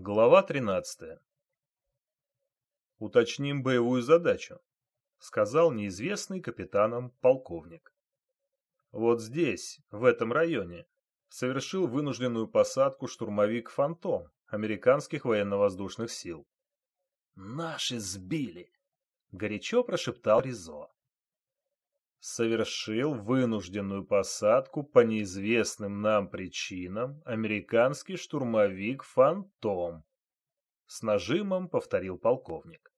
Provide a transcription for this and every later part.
Глава 13. Уточним боевую задачу, сказал неизвестный капитаном полковник. Вот здесь, в этом районе, совершил вынужденную посадку штурмовик «Фантом» американских военно-воздушных сил. «Наши сбили!» — горячо прошептал Ризо. Совершил вынужденную посадку по неизвестным нам причинам американский штурмовик «Фантом», — с нажимом повторил полковник.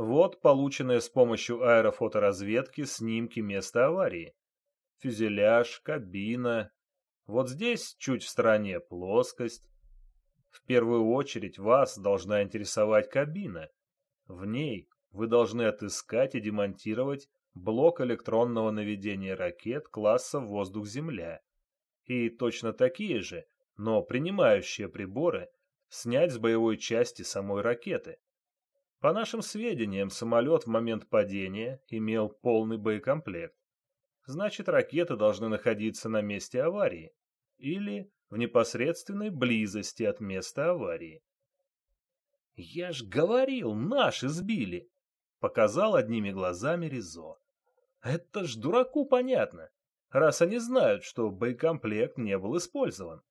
Вот полученные с помощью аэрофоторазведки снимки места аварии. Фюзеляж, кабина. Вот здесь, чуть в стороне, плоскость. В первую очередь вас должна интересовать кабина. В ней вы должны отыскать и демонтировать блок электронного наведения ракет класса «Воздух-Земля» и точно такие же, но принимающие приборы, снять с боевой части самой ракеты. По нашим сведениям, самолет в момент падения имел полный боекомплект. Значит, ракеты должны находиться на месте аварии или в непосредственной близости от места аварии. «Я ж говорил, наши сбили!» — показал одними глазами Ризо. «Это ж дураку понятно, раз они знают, что боекомплект не был использован.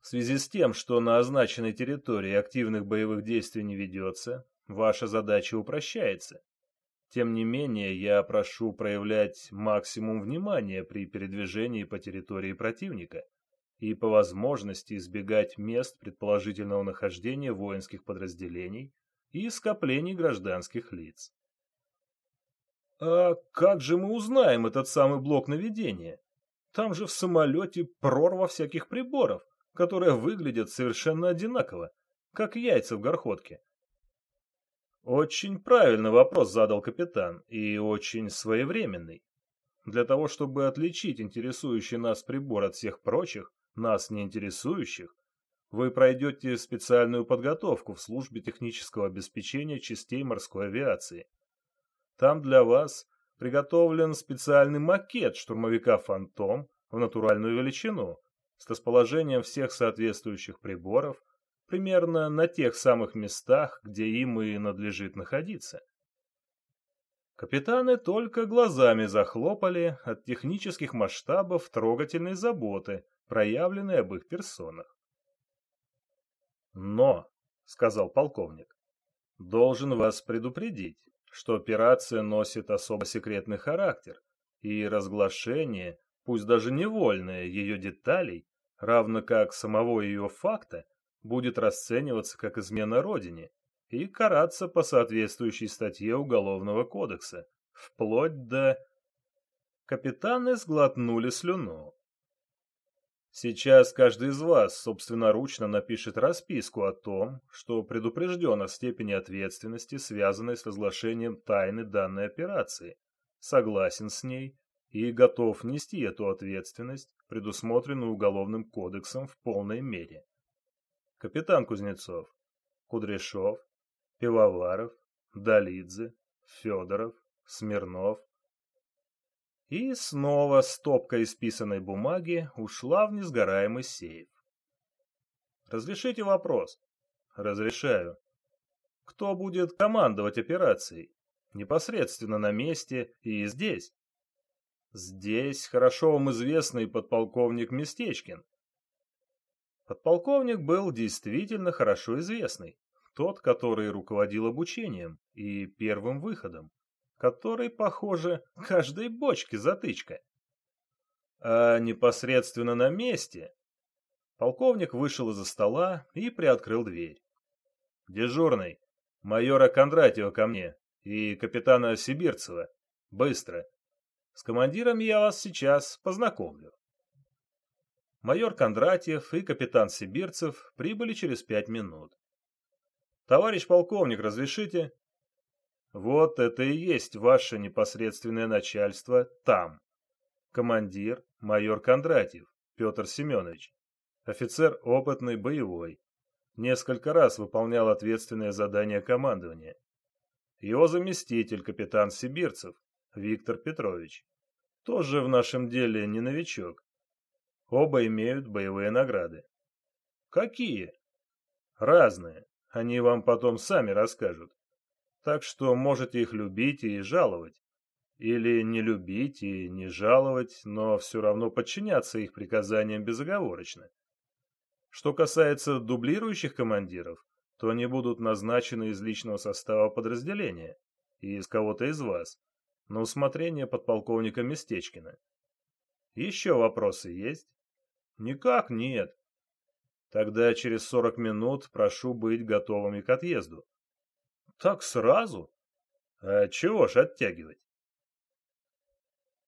В связи с тем, что на означенной территории активных боевых действий не ведется, ваша задача упрощается. Тем не менее, я прошу проявлять максимум внимания при передвижении по территории противника и по возможности избегать мест предположительного нахождения воинских подразделений и скоплений гражданских лиц. А как же мы узнаем этот самый блок наведения? Там же в самолете прорва всяких приборов которые выглядят совершенно одинаково, как яйца в горходке. Очень правильный вопрос задал капитан, и очень своевременный. Для того, чтобы отличить интересующий нас прибор от всех прочих, нас не интересующих, вы пройдете специальную подготовку в службе технического обеспечения частей морской авиации. Там для вас приготовлен специальный макет штурмовика «Фантом» в натуральную величину, с расположением всех соответствующих приборов примерно на тех самых местах, где им и надлежит находиться. Капитаны только глазами захлопали от технических масштабов трогательной заботы, проявленной об их персонах. «Но», — сказал полковник, — «должен вас предупредить, что операция носит особо секретный характер, и разглашение пусть даже невольное ее деталей, равно как самого ее факта, будет расцениваться как измена Родине и караться по соответствующей статье Уголовного кодекса, вплоть до... Капитаны сглотнули слюну. Сейчас каждый из вас собственноручно напишет расписку о том, что предупрежден о степени ответственности, связанной с разглашением тайны данной операции, согласен с ней и готов нести эту ответственность, предусмотренную Уголовным кодексом в полной мере. Капитан Кузнецов, Кудряшов, Пивоваров, Долидзе, Федоров, Смирнов. И снова стопка исписанной бумаги ушла в несгораемый сейф. «Разрешите вопрос?» «Разрешаю. Кто будет командовать операцией? Непосредственно на месте и здесь?» Здесь хорошо вам известный подполковник Местечкин. Подполковник был действительно хорошо известный, тот, который руководил обучением и первым выходом, который, похоже, каждой бочке затычка. А непосредственно на месте полковник вышел из-за стола и приоткрыл дверь. «Дежурный, майора Кондратьева ко мне и капитана Сибирцева. Быстро!» С командиром я вас сейчас познакомлю. Майор Кондратьев и капитан Сибирцев прибыли через пять минут. Товарищ полковник, разрешите? Вот это и есть ваше непосредственное начальство там. Командир майор Кондратьев Петр Семенович. Офицер опытный, боевой. Несколько раз выполнял ответственное задание командования. Его заместитель капитан Сибирцев Виктор Петрович. Тоже в нашем деле не новичок. Оба имеют боевые награды. Какие? Разные. Они вам потом сами расскажут. Так что можете их любить и жаловать. Или не любить и не жаловать, но все равно подчиняться их приказаниям безоговорочно. Что касается дублирующих командиров, то они будут назначены из личного состава подразделения и из кого-то из вас, на усмотрение подполковника Местечкина. Еще вопросы есть? Никак нет. Тогда через сорок минут прошу быть готовыми к отъезду. Так сразу? А чего ж оттягивать?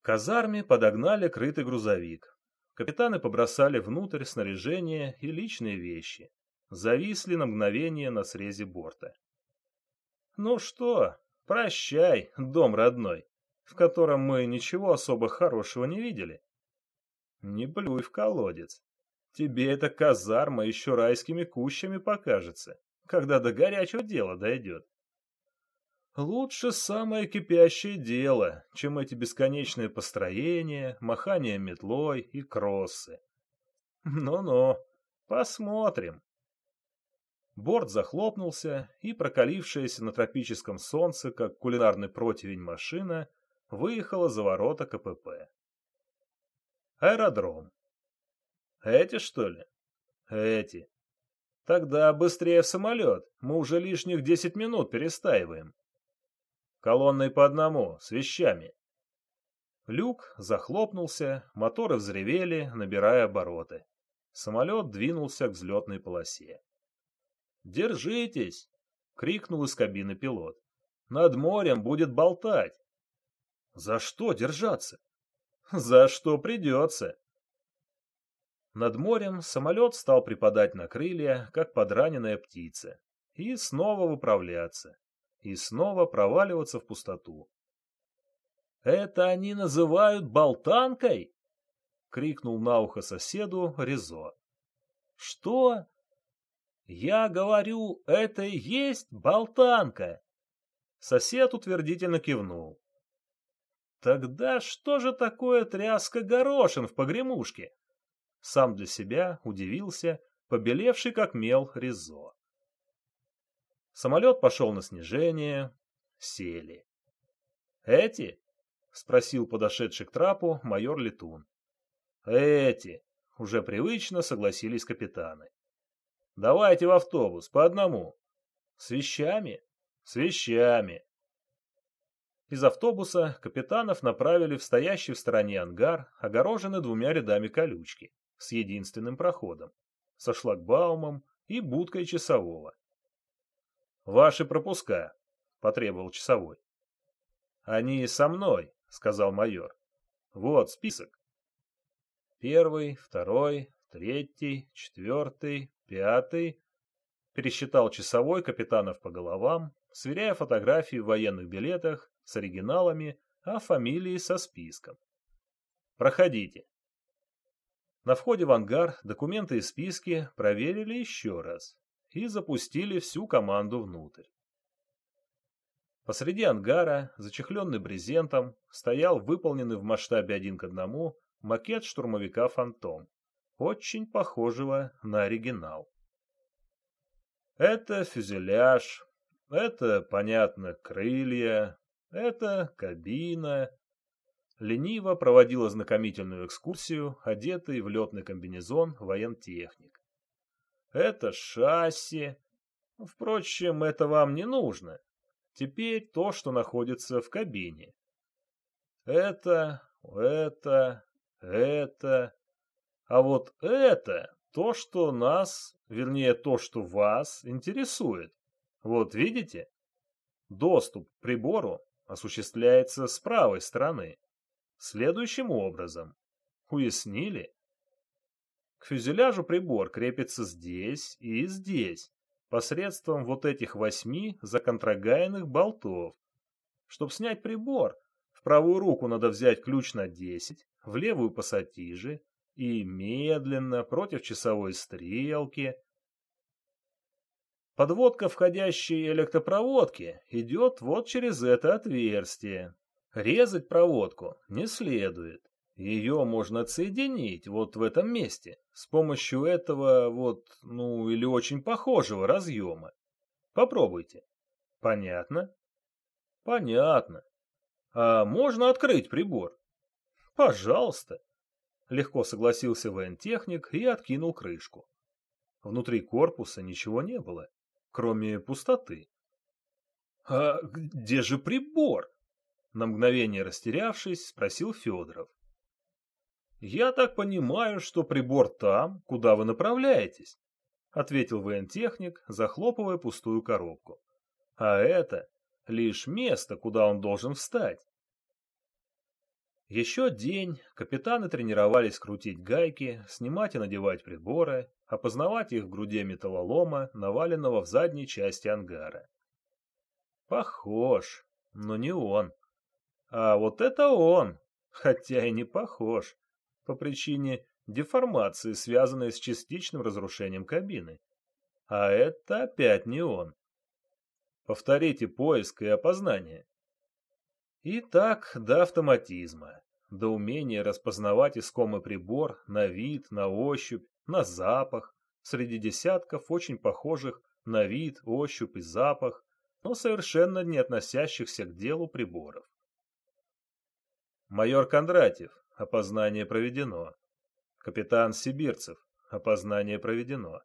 К казарме подогнали крытый грузовик. Капитаны побросали внутрь снаряжение и личные вещи. Зависли на мгновение на срезе борта. Ну что, прощай, дом родной, в котором мы ничего особо хорошего не видели. Не плюй в колодец. Тебе эта казарма еще райскими кущами покажется, когда до горячего дела дойдет. Лучше самое кипящее дело, чем эти бесконечные построения, махание метлой и кроссы. Ну-ну, посмотрим. Борт захлопнулся, и прокалившаяся на тропическом солнце, как кулинарный противень машина, выехала за ворота КПП. Аэродром. Эти, что ли? Эти. Тогда быстрее в самолет, мы уже лишних десять минут перестаиваем. Колонной по одному, с вещами. Люк захлопнулся, моторы взревели, набирая обороты. Самолет двинулся к взлетной полосе. «Держитесь!» — крикнул из кабины пилот. «Над морем будет болтать!» «За что держаться?» «За что придется!» Над морем самолет стал припадать на крылья, как подраненная птица, и снова выправляться и снова проваливаться в пустоту. «Это они называют болтанкой?» — крикнул на ухо соседу Резо. «Что?» «Я говорю, это и есть болтанка!» Сосед утвердительно кивнул. «Тогда что же такое тряска горошин в погремушке?» Сам для себя удивился, побелевший как мел Резо. Самолет пошел на снижение. Сели. «Эти?» — спросил подошедший к трапу майор Летун. «Эти!» — уже привычно согласились капитаны. «Давайте в автобус, по одному». «С вещами?» «С вещами». Из автобуса капитанов направили в стоящий в стороне ангар, огороженный двумя рядами колючки, с единственным проходом, со шлагбаумом и будкой часового. «Ваши пропуска», — потребовал часовой. «Они со мной», — сказал майор. «Вот список». Первый, второй, третий, четвертый, пятый. Пересчитал часовой капитанов по головам, сверяя фотографии в военных билетах с оригиналами, а фамилии со списком. «Проходите». На входе в ангар документы и списки проверили еще раз и запустили всю команду внутрь. Посреди ангара, зачехленный брезентом, стоял выполненный в масштабе один к одному макет штурмовика «Фантом», очень похожего на оригинал. Это фюзеляж, это, понятно, крылья, это кабина. Лениво проводил ознакомительную экскурсию, одетый в летный комбинезон воентехник. Это шасси. Впрочем, это вам не нужно. Теперь то, что находится в кабине. Это, это, это. А вот это то, что нас, вернее, то, что вас интересует. Вот видите? Доступ к прибору осуществляется с правой стороны. Следующим образом. Уяснили? К фюзеляжу прибор крепится здесь и здесь, посредством вот этих восьми законтрагаянных болтов. Чтобы снять прибор, в правую руку надо взять ключ на 10, в левую пассатижи и медленно против часовой стрелки. Подводка входящей электропроводки идет вот через это отверстие. Резать проводку не следует. Ее можно отсоединить вот в этом месте, с помощью этого вот, ну, или очень похожего разъема. Попробуйте. Понятно? Понятно. А можно открыть прибор? Пожалуйста. Легко согласился воентехник и откинул крышку. Внутри корпуса ничего не было, кроме пустоты. «А где же прибор?» На мгновение растерявшись, спросил Федоров. «Я так понимаю, что прибор там, куда вы направляетесь», ответил воентехник, захлопывая пустую коробку. «А это лишь место, куда он должен встать. Еще день капитаны тренировались крутить гайки, снимать и надевать приборы, опознавать их в груди металлолома, наваленного в задней части ангара. Похож, но не он. А вот это он, хотя и не похож, по причине деформации, связанной с частичным разрушением кабины. А это опять не он. Повторите поиск и опознание. И так до автоматизма, до умения распознавать искомый прибор на вид, на ощупь, на запах, среди десятков очень похожих на вид, ощупь и запах, но совершенно не относящихся к делу приборов. Майор Кондратьев, опознание проведено. Капитан Сибирцев, опознание проведено.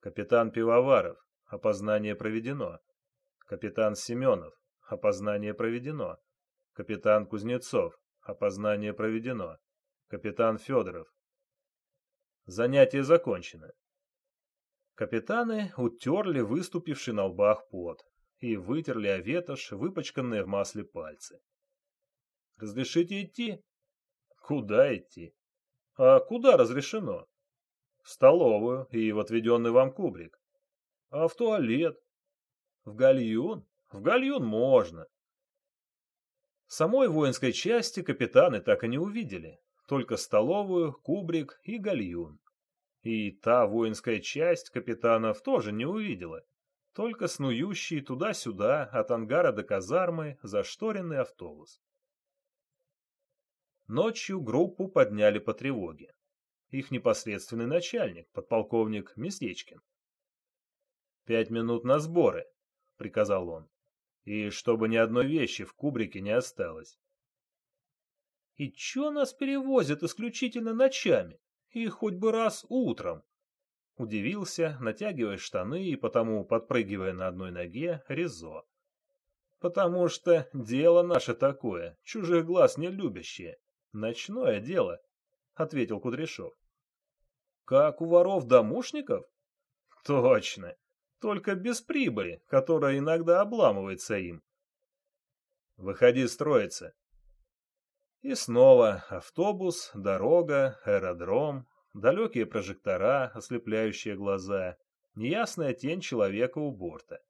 Капитан Пивоваров, опознание проведено. Капитан Семенов, опознание проведено. Капитан Кузнецов. Опознание проведено. Капитан Федоров. Занятие закончено. Капитаны утерли выступивший на лбах пот и вытерли о ветошь выпачканные в масле пальцы. «Разрешите идти?» «Куда идти?» «А куда разрешено?» «В столовую и в отведенный вам кубрик». «А в туалет?» «В гальюн?» «В гальюн можно. Самой воинской части капитаны так и не увидели, только столовую, кубрик и гальюн. И та воинская часть капитанов тоже не увидела, только снующий туда-сюда от ангара до казармы зашторенный автобус. Ночью группу подняли по тревоге. Их непосредственный начальник, подполковник Местечкин. «Пять минут на сборы», — приказал он и чтобы ни одной вещи в кубрике не осталось. И чё нас перевозят исключительно ночами, и хоть бы раз утром? Удивился, натягивая штаны и потому подпрыгивая на одной ноге, Резо. Потому что дело наше такое, чужих глаз не любящее. Ночное дело, — ответил Кудряшов. Как у воров-домушников? Точно только без прибыли, которая иногда обламывается им. Выходи строиться. И снова автобус, дорога, аэродром, далекие прожектора, ослепляющие глаза, неясная тень человека у борта.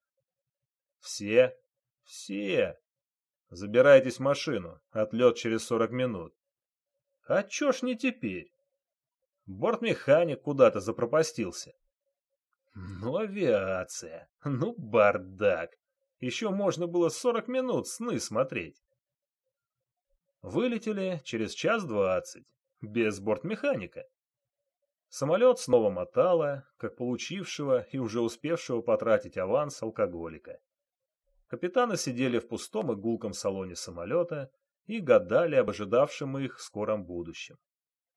Все, все. Забирайтесь в машину, отлет через сорок минут. А чё ж не теперь? Бортмеханик куда-то запропастился. Ну, авиация. Ну, бардак. Еще можно было сорок минут сны смотреть. Вылетели через час двадцать, без бортмеханика. Самолет снова мотало, как получившего и уже успевшего потратить аванс алкоголика. Капитаны сидели в пустом и гулком салоне самолета и гадали об ожидавшем их скором будущем.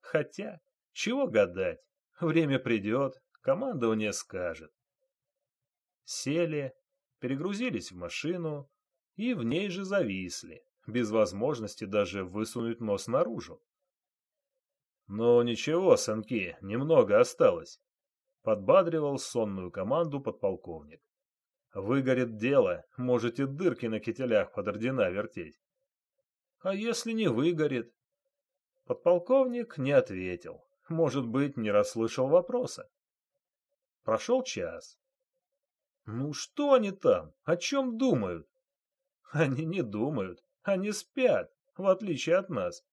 Хотя, чего гадать, время придет, командование скажет. Сели, перегрузились в машину и в ней же зависли, без возможности даже высунуть нос наружу. «Ну ничего, сынки, немного осталось», — подбадривал сонную команду подполковник. «Выгорит дело, можете дырки на кителях под ордена вертеть». «А если не выгорит?» Подполковник не ответил, может быть, не расслышал вопроса. Прошел час. Ну что они там? О чем думают? Они не думают, они спят, в отличие от нас.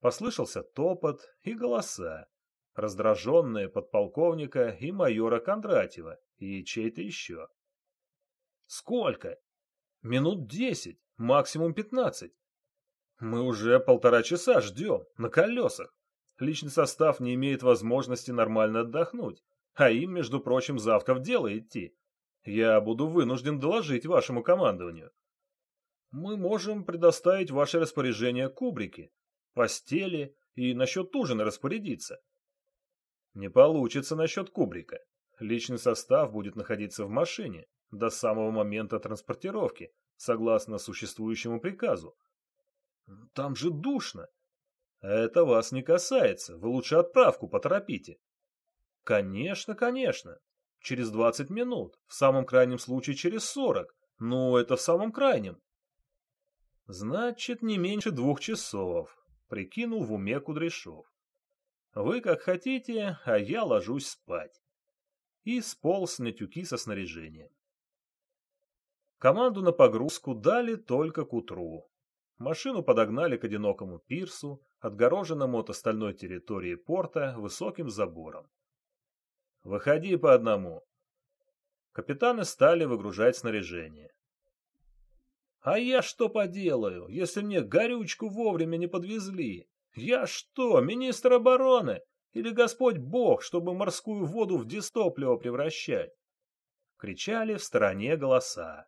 Послышался топот и голоса, раздраженные подполковника и майора Кондратьева, и чей-то еще. Сколько? Минут десять, максимум пятнадцать. Мы уже полтора часа ждем, на колесах. Личный состав не имеет возможности нормально отдохнуть, а им, между прочим, завтра в дело идти. Я буду вынужден доложить вашему командованию. Мы можем предоставить ваше распоряжение кубрики, постели и насчет ужина распорядиться. Не получится насчет кубрика. Личный состав будет находиться в машине до самого момента транспортировки, согласно существующему приказу. Там же душно. Это вас не касается, вы лучше отправку поторопите. Конечно, конечно. Через 20 минут, в самом крайнем случае через 40. Ну, это в самом крайнем. Значит, не меньше двух часов, прикинул в уме Кудряшов. Вы как хотите, а я ложусь спать. И сполз на тюки со снаряжением. Команду на погрузку дали только к утру. Машину подогнали к одинокому пирсу, отгороженному от остальной территории порта высоким забором. «Выходи по одному». Капитаны стали выгружать снаряжение. «А я что поделаю, если мне горючку вовремя не подвезли? Я что, министр обороны? Или Господь Бог, чтобы морскую воду в дистопливо превращать?» Кричали в стороне голоса.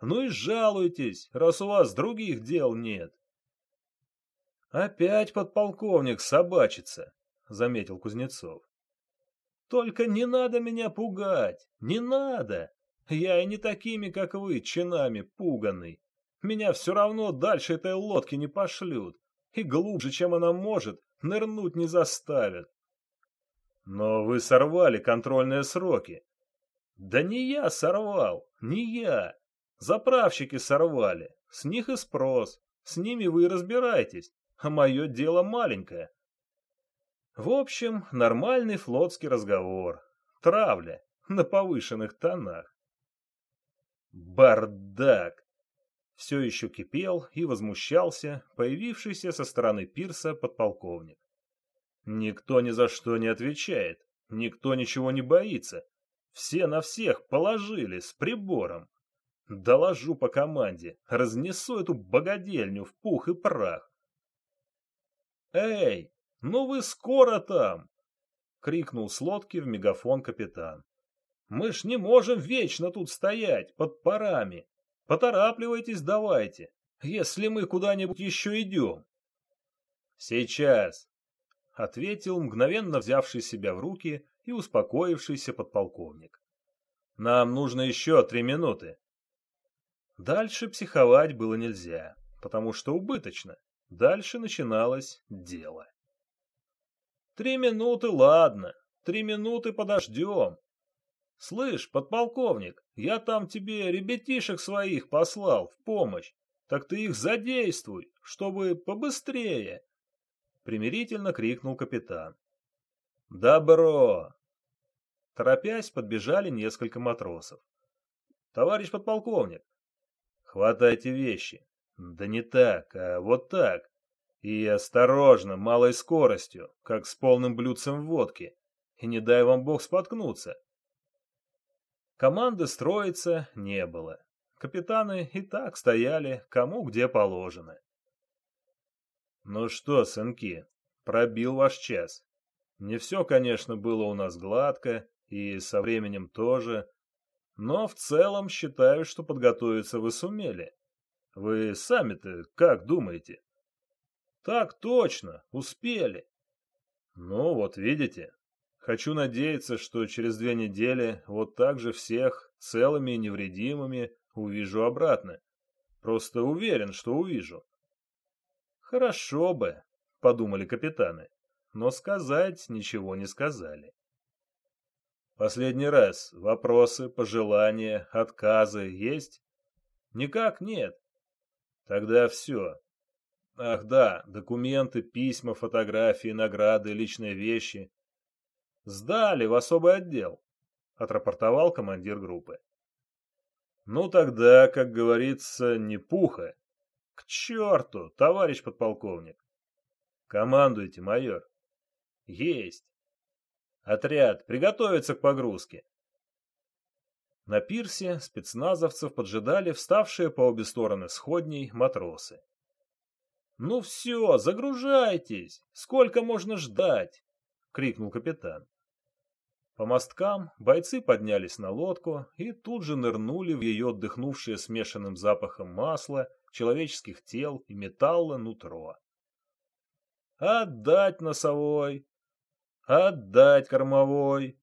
Ну и жалуйтесь, раз у вас других дел нет. Опять подполковник собачится, заметил Кузнецов. Только не надо меня пугать, не надо. Я и не такими, как вы, чинами пуганный. Меня все равно дальше этой лодки не пошлют. И глубже, чем она может, нырнуть не заставят. Но вы сорвали контрольные сроки. Да не я сорвал, не я. Заправщики сорвали, с них и спрос, с ними вы и разбирайтесь, а мое дело маленькое. В общем, нормальный флотский разговор. Травля на повышенных тонах. Бардак! Все еще кипел и возмущался появившийся со стороны пирса подполковник. Никто ни за что не отвечает, никто ничего не боится. Все на всех положили с прибором. Доложу по команде, разнесу эту богадельню в пух и прах. «Эй, ну вы скоро там!» — крикнул с лодки в мегафон капитан. «Мы ж не можем вечно тут стоять, под парами. Поторапливайтесь давайте, если мы куда-нибудь еще идем». «Сейчас!» — ответил мгновенно взявший себя в руки и успокоившийся подполковник. «Нам нужно еще три минуты. Дальше психовать было нельзя, потому что убыточно. Дальше начиналось дело. Три минуты, ладно. Три минуты подождем. Слышь, подполковник, я там тебе ребятишек своих послал в помощь. Так ты их задействуй, чтобы побыстрее. Примирительно крикнул капитан. Добро. Торопясь, подбежали несколько матросов. Товарищ подполковник, Хватайте вещи. Да не так, а вот так. И осторожно, малой скоростью, как с полным блюдцем водки. И не дай вам бог споткнуться. Команды строиться не было. Капитаны и так стояли, кому где положено. Ну что, сынки, пробил ваш час. Не все, конечно, было у нас гладко, и со временем тоже, но в целом считаю, что подготовиться вы сумели. Вы сами-то как думаете? Так точно, успели. Ну вот видите. Хочу надеяться, что через две недели вот так же всех целыми и невредимыми увижу обратно. Просто уверен, что увижу. Хорошо бы, подумали капитаны, но сказать ничего не сказали. Последний раз. Вопросы, пожелания, отказы есть? Никак нет. Тогда все. Ах да, документы, письма, фотографии, награды, личные вещи. Сдали в особый отдел, отрапортовал командир группы. Ну тогда, как говорится, не пуха. К черту, товарищ подполковник. Командуйте, майор. Есть. Отряд, приготовиться к погрузке. На пирсе спецназовцев поджидали вставшие по обе стороны сходней матросы. «Ну все, загружайтесь! Сколько можно ждать?» — крикнул капитан. По мосткам бойцы поднялись на лодку и тут же нырнули в ее отдыхнувшее смешанным запахом масла, человеческих тел и металла нутро. «Отдать носовой! Отдать кормовой!»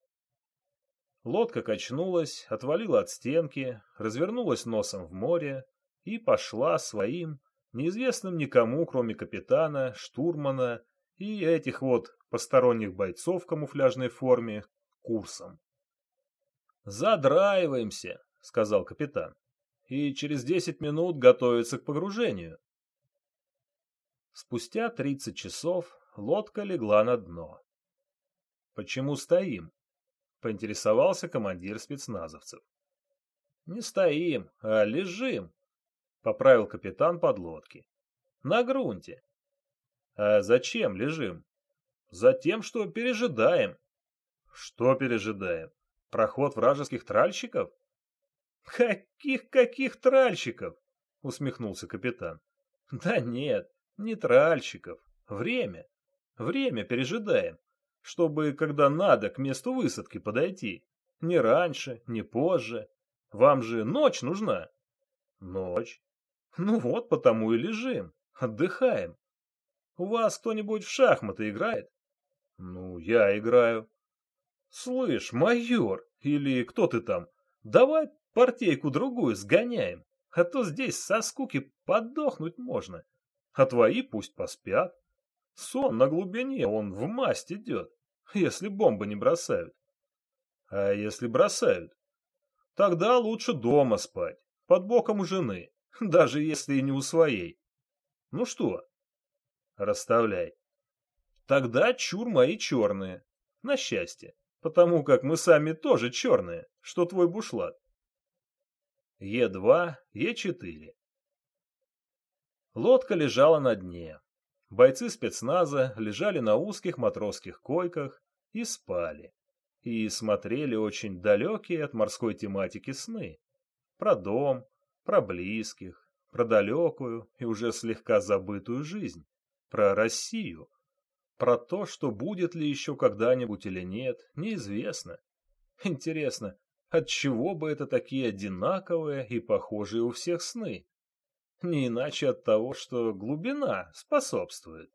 Лодка качнулась, отвалила от стенки, развернулась носом в море и пошла своим, неизвестным никому, кроме капитана, штурмана и этих вот посторонних бойцов в камуфляжной форме, курсом. «Задраиваемся», — сказал капитан, — «и через десять минут готовиться к погружению». Спустя тридцать часов лодка легла на дно. «Почему стоим?» — поинтересовался командир спецназовцев. «Не стоим, а лежим», — поправил капитан подлодки. «На грунте». «А зачем лежим?» «Затем, что пережидаем». Что пережидаем? Проход вражеских тральщиков? Каких-каких тральщиков? Усмехнулся капитан. Да нет, не тральщиков. Время. Время пережидаем, чтобы, когда надо, к месту высадки подойти. Не раньше, не позже. Вам же ночь нужна. Ночь. Ну вот, потому и лежим. Отдыхаем. У вас кто-нибудь в шахматы играет? Ну, я играю. «Слышь, майор, или кто ты там, давай партейку-другую сгоняем, а то здесь со скуки подохнуть можно, а твои пусть поспят. Сон на глубине, он в масть идет, если бомбы не бросают. А если бросают? Тогда лучше дома спать, под боком у жены, даже если и не у своей. Ну что? Расставляй. Тогда чур мои черные, на счастье потому как мы сами тоже черные, что твой бушлат. Е2, Е4. Лодка лежала на дне. Бойцы спецназа лежали на узких матросских койках и спали. И смотрели очень далекие от морской тематики сны. Про дом, про близких, про далекую и уже слегка забытую жизнь, про Россию, про то, что будет ли еще когда-нибудь или нет, неизвестно. Интересно, от чего бы это такие одинаковые и похожие у всех сны? Не иначе от того, что глубина способствует.